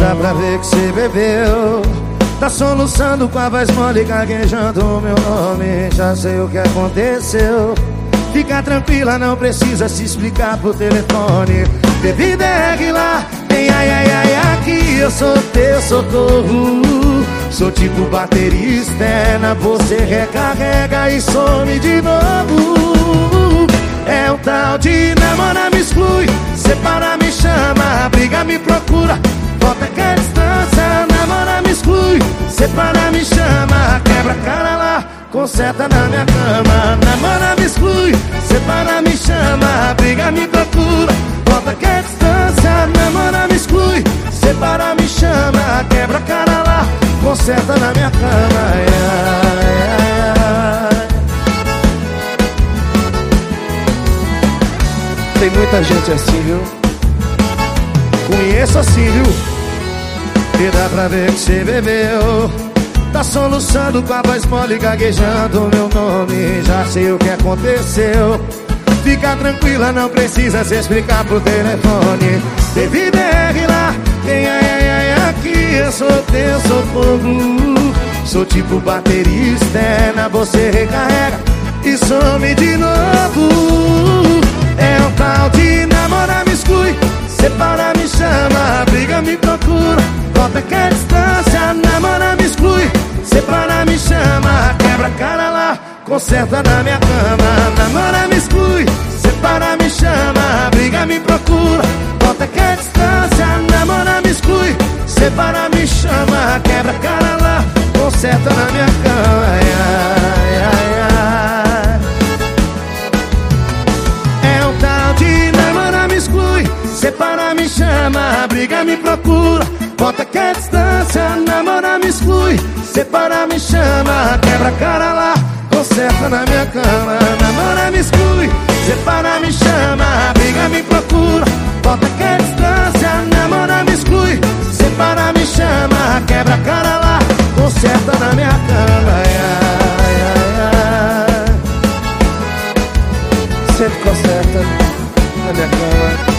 dá pra ver que você bebeu. Tá soluçando com a voz mole gaguejando o meu nome. Já sei o que aconteceu. Fica tranquila, não precisa se explicar por telefone. Bebida é regular, tem ai ai ai aqui. Eu sou teu socorro. Sou tipo baterista, é na você recarrega e some de novo Conserta na minha cama, namora me exclui Separa me chama, briga me procura Volta que é distância, namora me exclui Separa me chama, quebra a cara lá Conserta na minha cama, ai, ai, ai. Tem muita gente assim, viu? Conheço assim, viu? E dá pra ver que você bebeu Tá soluçando com a voz mole gaguejando. Meu nome Já sei o que aconteceu. Fica tranquila, não precisa se explicar por telefone. Teve BR lá, tem ai ai ai aqui. Eu sou teu socorro Sou tipo baterista, é na você recarrega. E some de novo. É o tal de namora me exclui. Separa me chama, briga me procura. Volta que é distância, Conserta na minha cama, namora me exclui Separa me chama, briga me procura Volta que é distância, namora me exclui Separa me chama, quebra a cara lá Conserta na minha cama, ai, ai, ai, ai. É o tal de namora me exclui Separa me chama, briga me procura Volta que é distância, namora me exclui Separa me chama, quebra a cara lá Conserta na minha cama, namora me exclui Separa me chama, briga me procura. Volta que é distância, namora me exclui Separa me chama, quebra a cara lá Conserta na minha cama, ai, ai, ai. Sempre conserta na minha cama